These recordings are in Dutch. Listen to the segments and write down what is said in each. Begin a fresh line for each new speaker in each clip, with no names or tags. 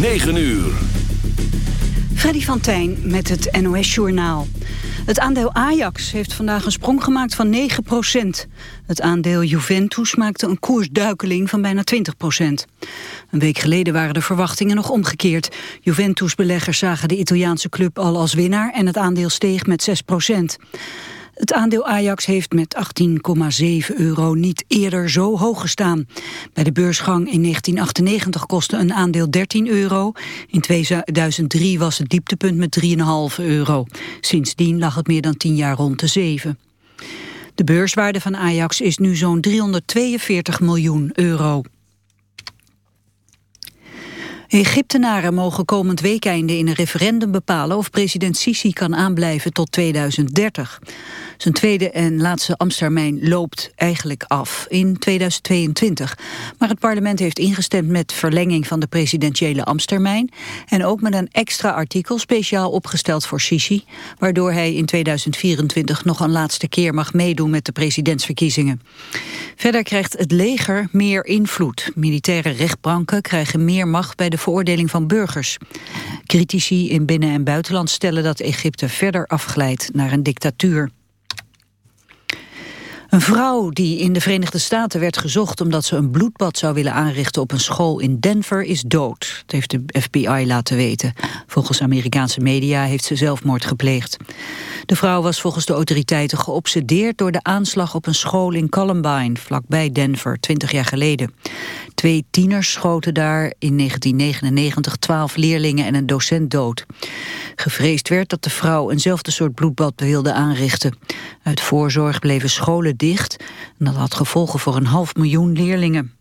9 uur.
Freddy van Tijn met het NOS-journaal. Het aandeel Ajax heeft vandaag een sprong gemaakt van 9% Het aandeel Juventus maakte een koersduikeling van bijna 20% Een week geleden waren de verwachtingen nog omgekeerd. Juventus-beleggers zagen de Italiaanse club al als winnaar... en het aandeel steeg met 6 het aandeel Ajax heeft met 18,7 euro niet eerder zo hoog gestaan. Bij de beursgang in 1998 kostte een aandeel 13 euro. In 2003 was het dieptepunt met 3,5 euro. Sindsdien lag het meer dan 10 jaar rond de 7. De beurswaarde van Ajax is nu zo'n 342 miljoen euro. Egyptenaren mogen komend weekende in een referendum bepalen of president Sisi kan aanblijven tot 2030. Zijn tweede en laatste ambtstermijn loopt eigenlijk af in 2022. Maar het parlement heeft ingestemd met verlenging van de presidentiële ambtstermijn en ook met een extra artikel speciaal opgesteld voor Sisi, waardoor hij in 2024 nog een laatste keer mag meedoen met de presidentsverkiezingen. Verder krijgt het leger meer invloed. Militaire rechtbanken krijgen meer macht bij de veroordeling van burgers. Critici in binnen- en buitenland stellen dat Egypte verder afglijdt naar een dictatuur. Een vrouw die in de Verenigde Staten werd gezocht omdat ze een bloedbad zou willen aanrichten op een school in Denver is dood. Dat heeft de FBI laten weten. Volgens Amerikaanse media heeft ze zelfmoord gepleegd. De vrouw was volgens de autoriteiten geobsedeerd door de aanslag op een school in Columbine, vlakbij Denver, 20 jaar geleden. Twee tieners schoten daar in 1999 twaalf leerlingen en een docent dood. Gevreesd werd dat de vrouw eenzelfde soort bloedbad wilde aanrichten. Uit voorzorg bleven scholen dicht en dat had gevolgen voor een half miljoen leerlingen.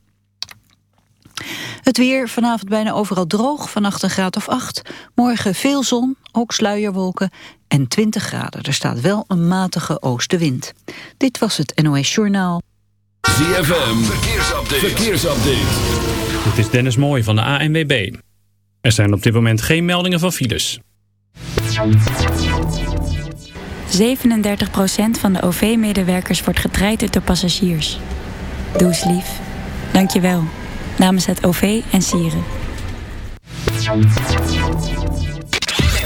Het weer vanavond bijna overal droog, vannacht een graad of 8. Morgen veel zon, ook sluierwolken en 20 graden. Er staat wel een matige oostenwind. Dit was het NOS Journaal.
ZFM, verkeersupdate. verkeersupdate.
Dit is Dennis Mooij van de ANWB. Er zijn op dit moment geen meldingen van files.
37% van de OV-medewerkers wordt getraind door passagiers. Doe eens lief. Dank je wel. Namens het OV en Sieren.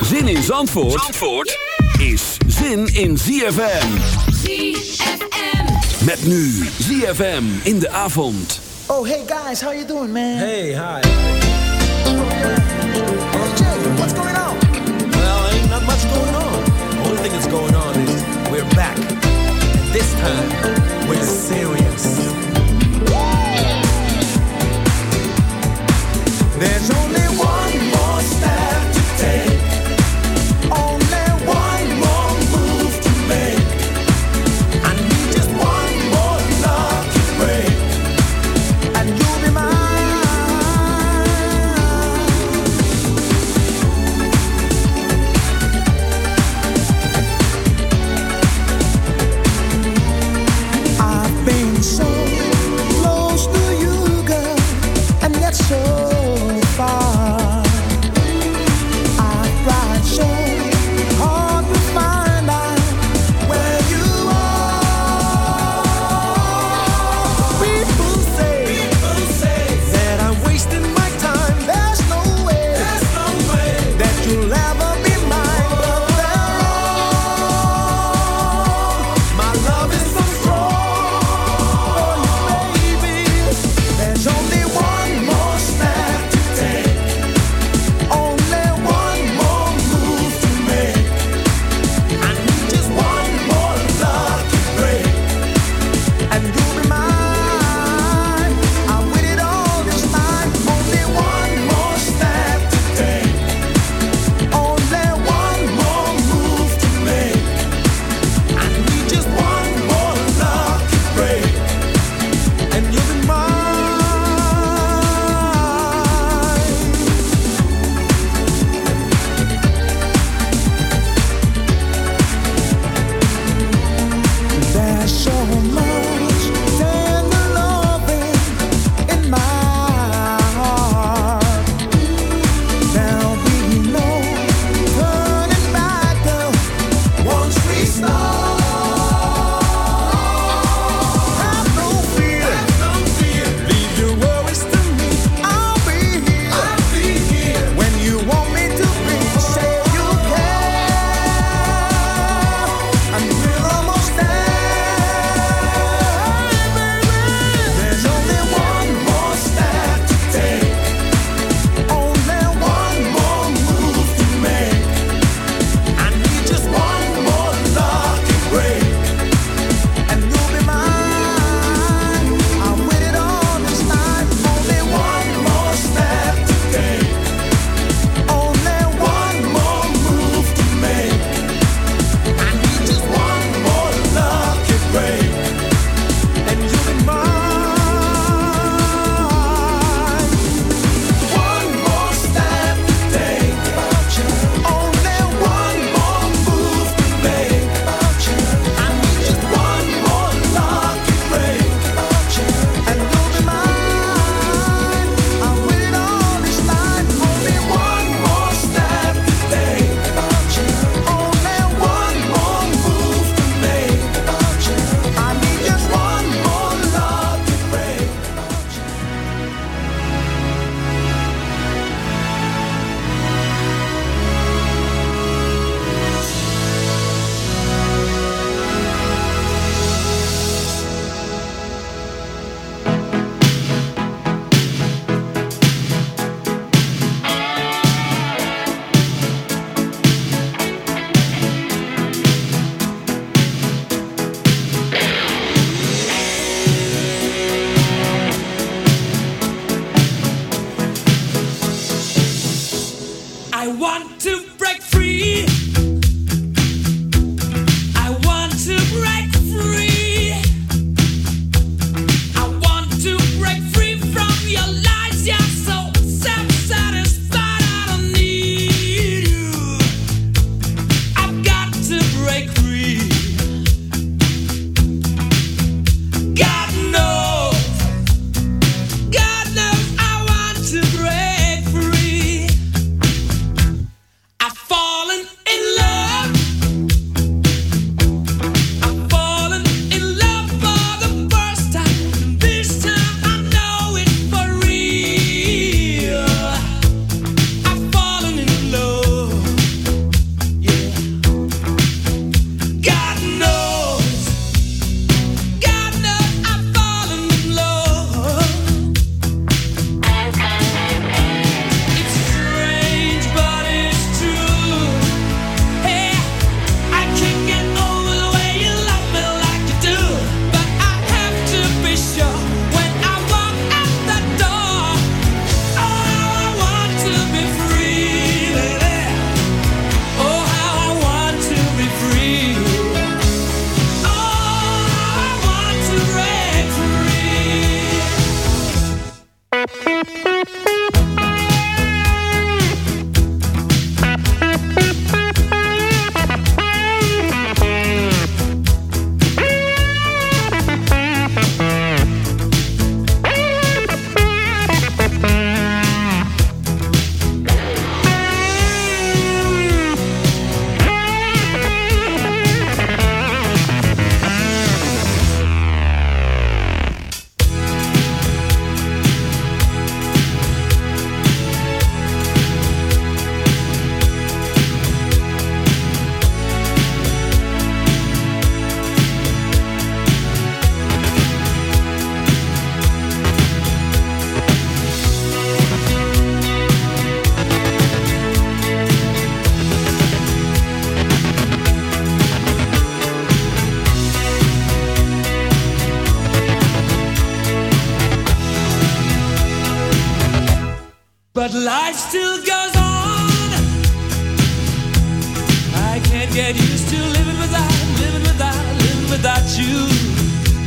Zin in Zandvoort, Zandvoort is zin in ZFM.
ZFM.
Met nu ZFM in de avond.
Oh, hey guys, how you doing, man?
Hey, hi.
Jay, what's going on?
Well, ain't not much going on. The only thing that's going on is we're back. And this time, we're serious. There's only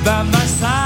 by my side.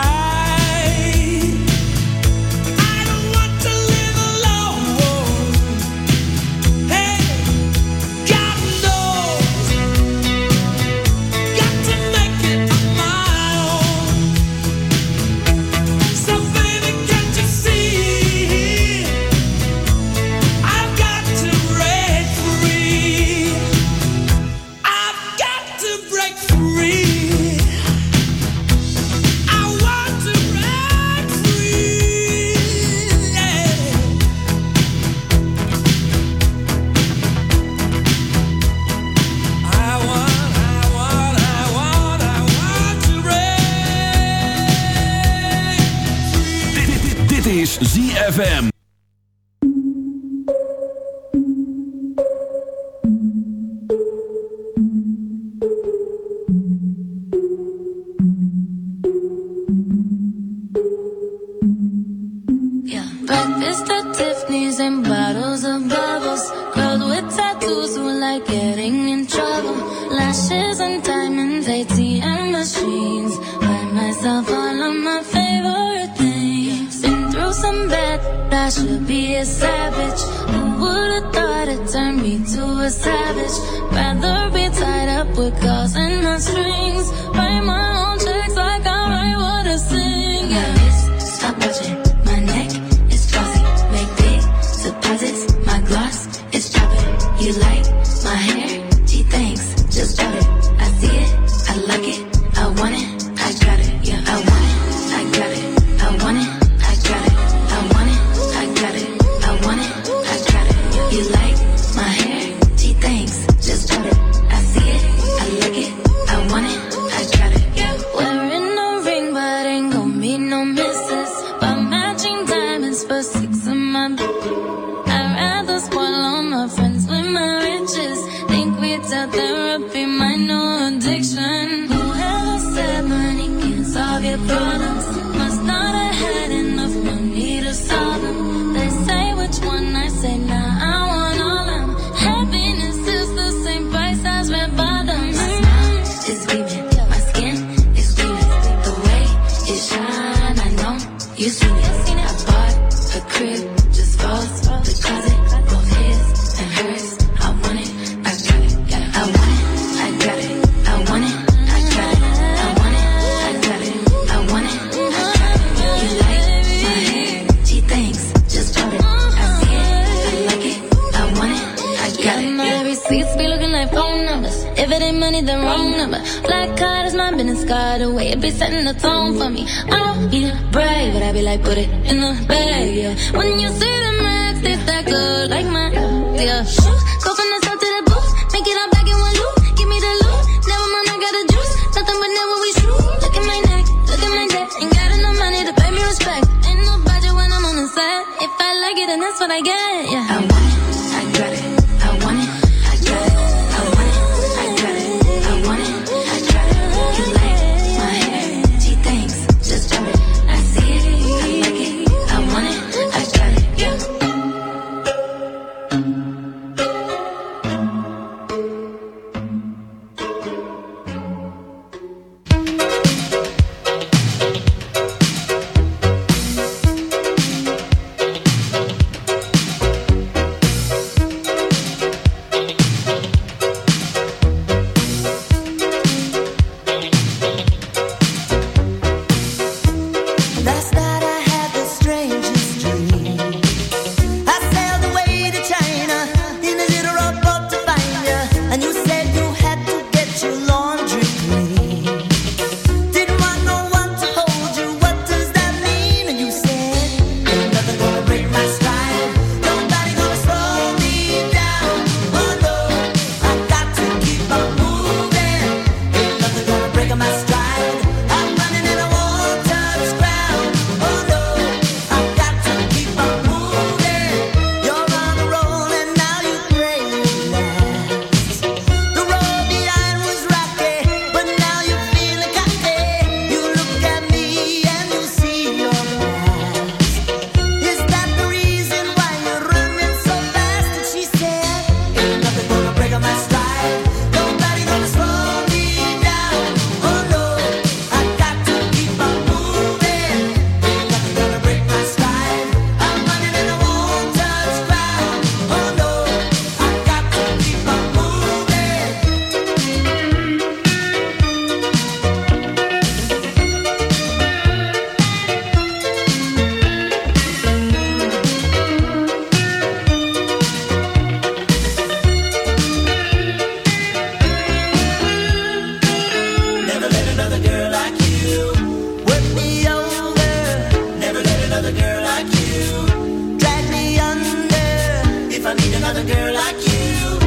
I
need
another girl like you.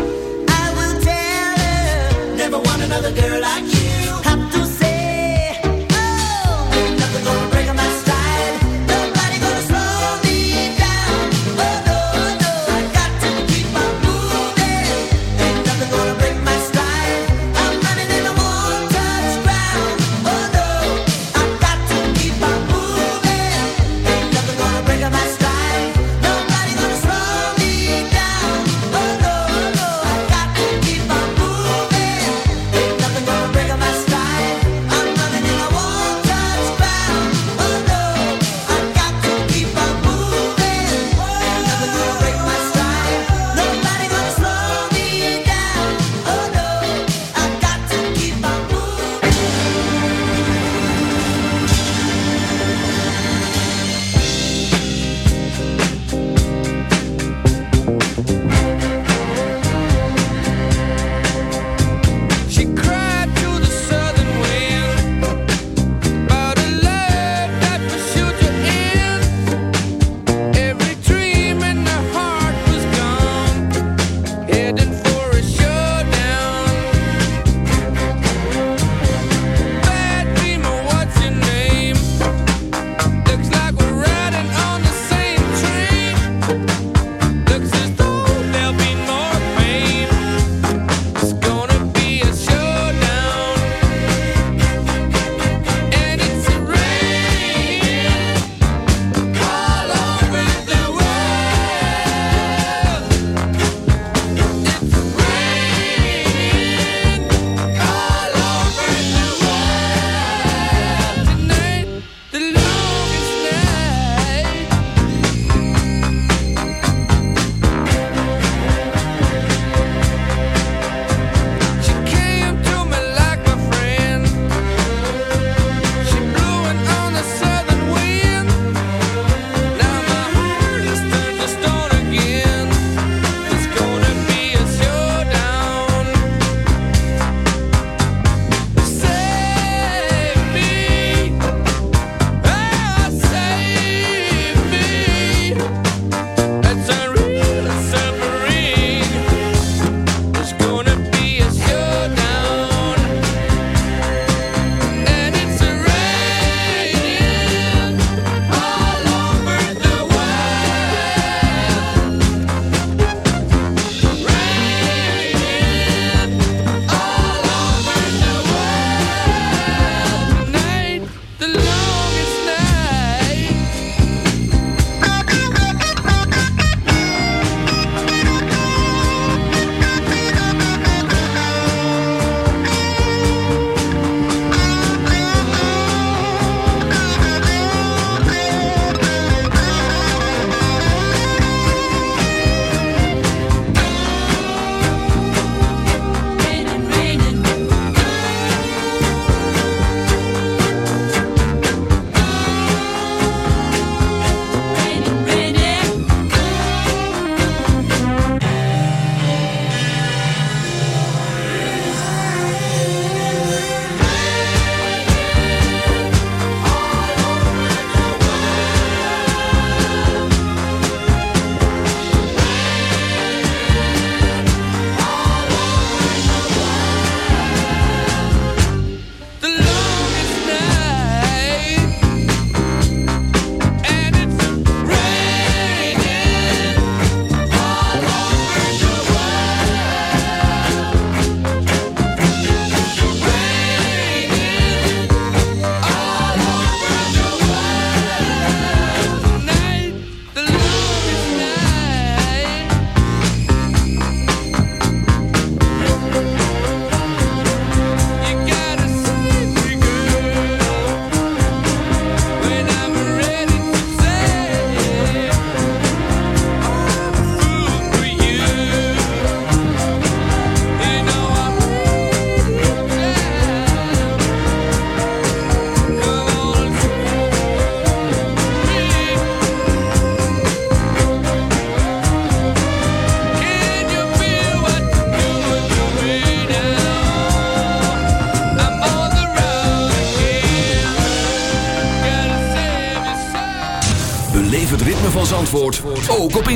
I will tell her. Never want another girl like you.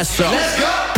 Let's go!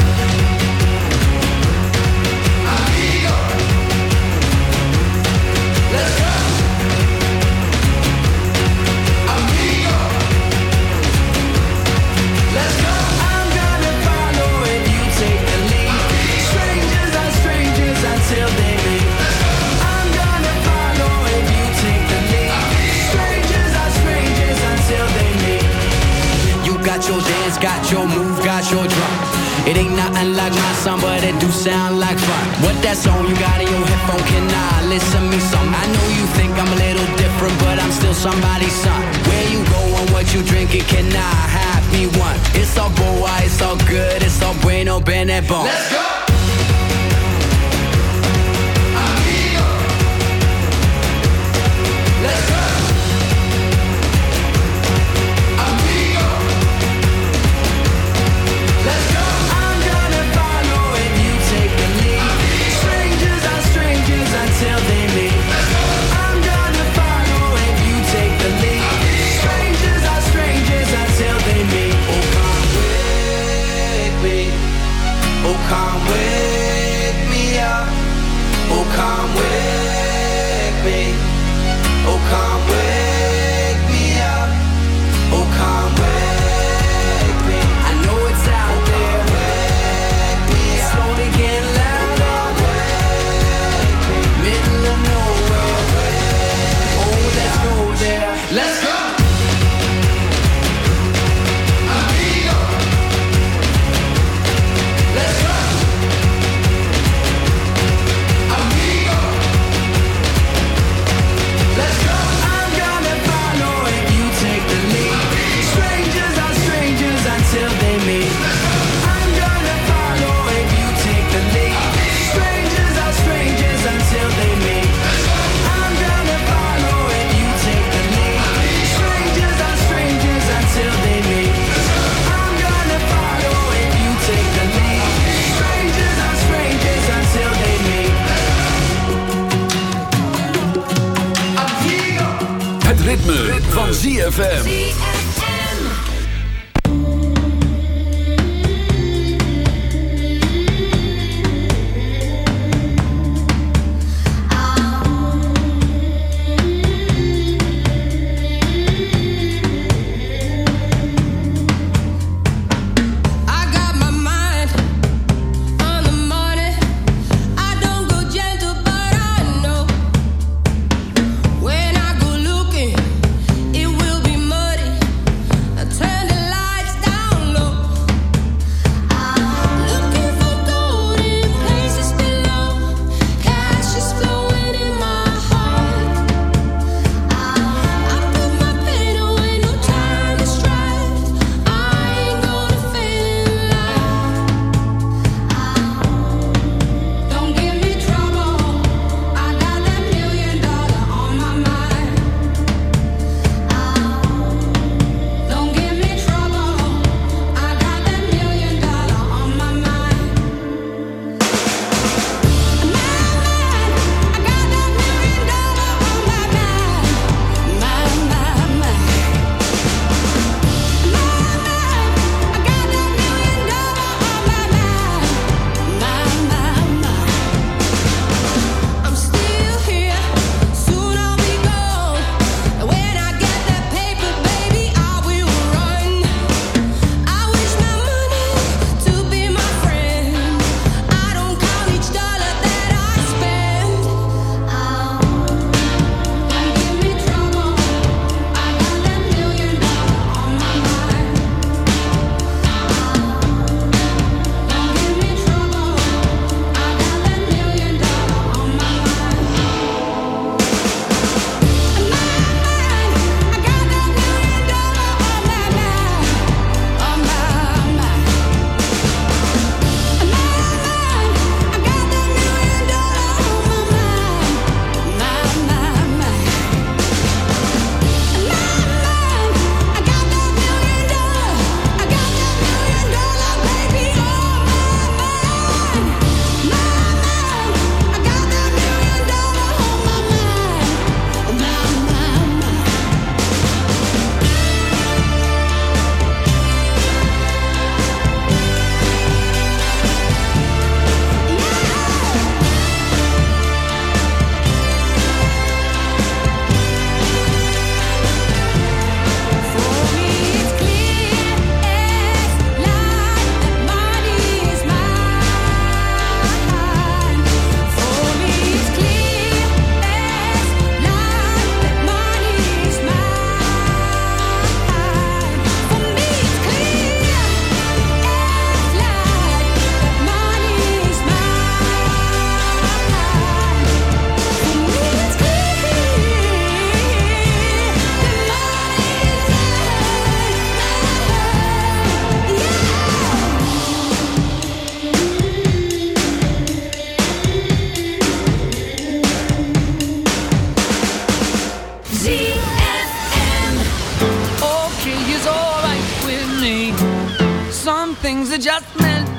that bone. Let's go.
ZFM.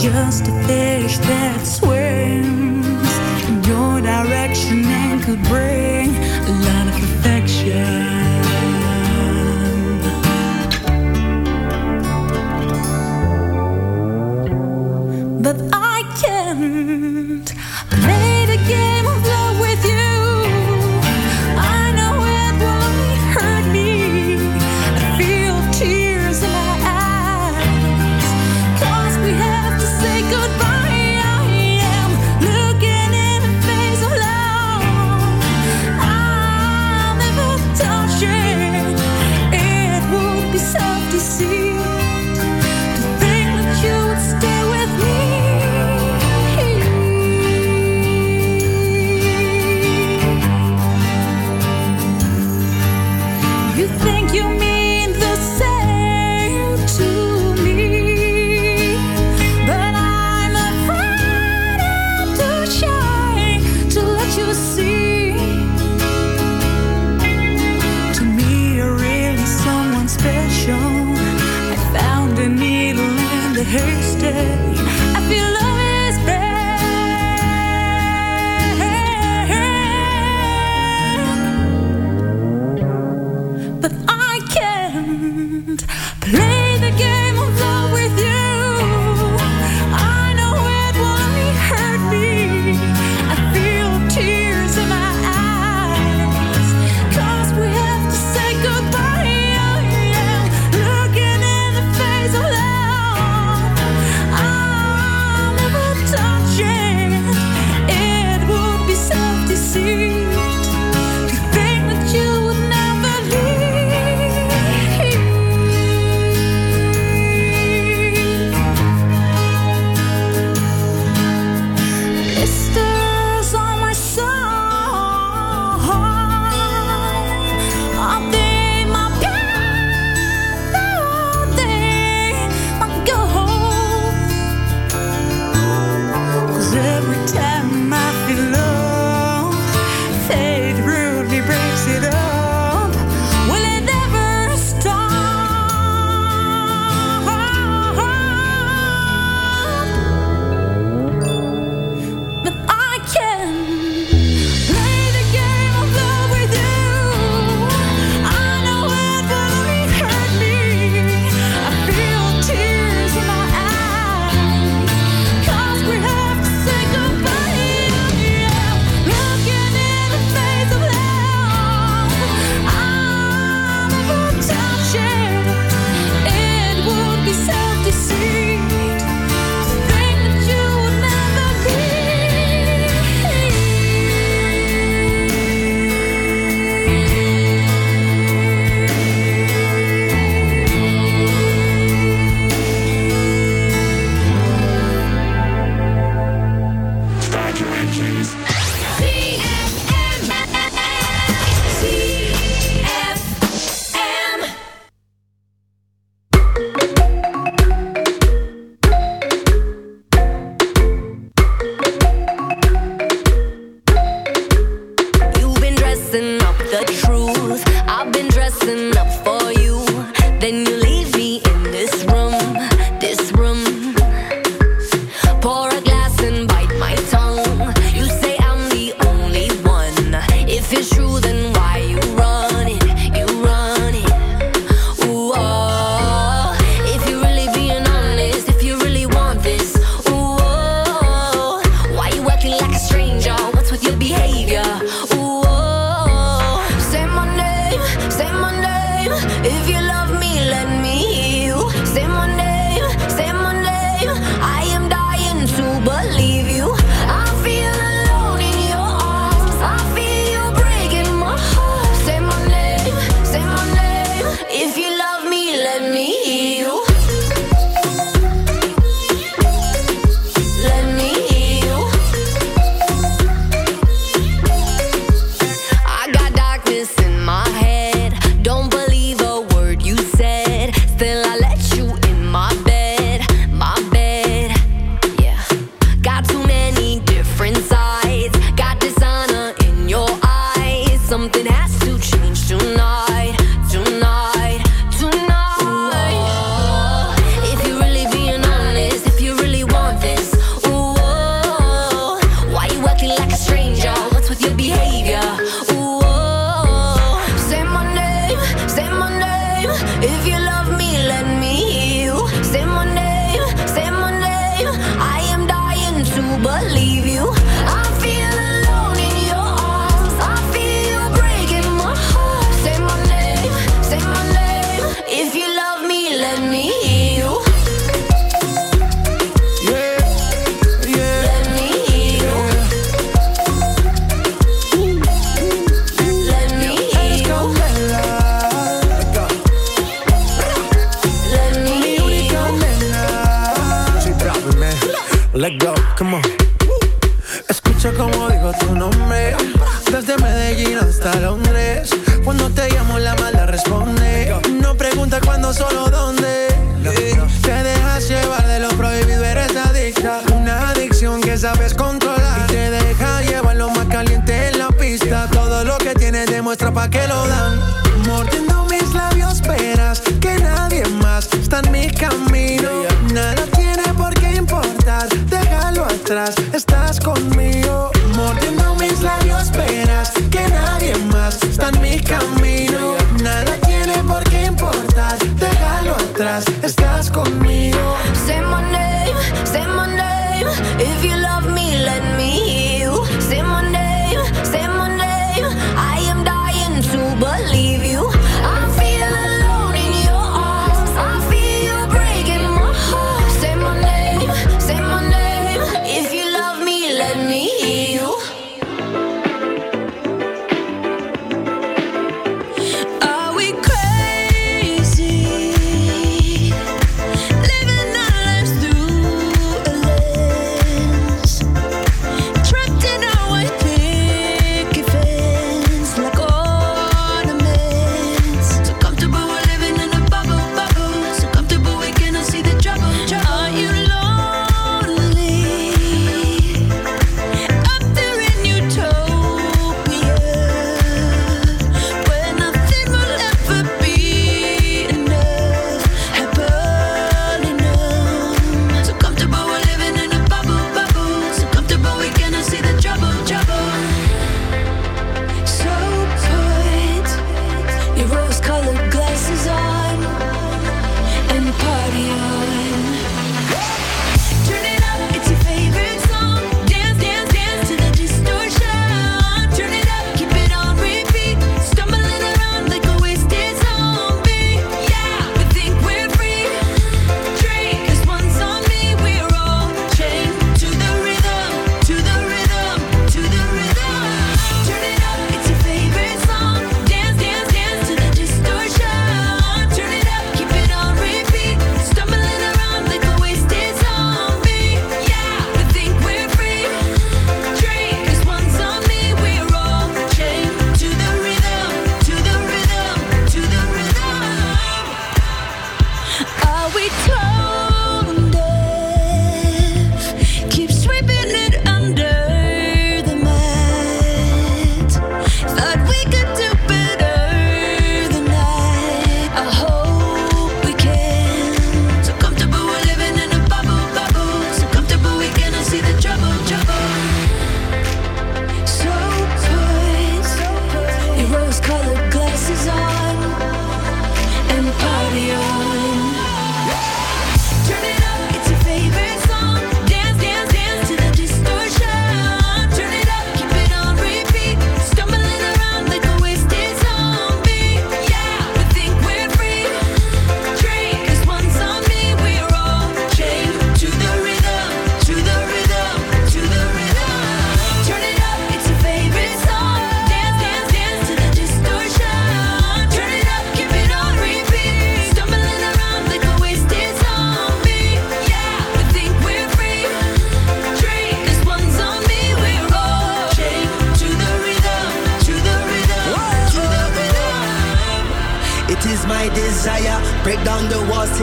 just
a fish that swims. In your direction and could bring a lot of perfection, But I can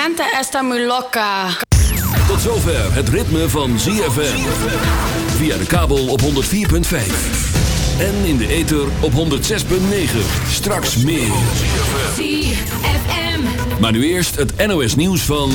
gente está muy loca.
Tot zover het ritme van ZFM. Via de kabel op 104.5. En in de ether op 106.9. Straks meer.
ZFM.
Maar nu eerst het NOS nieuws van...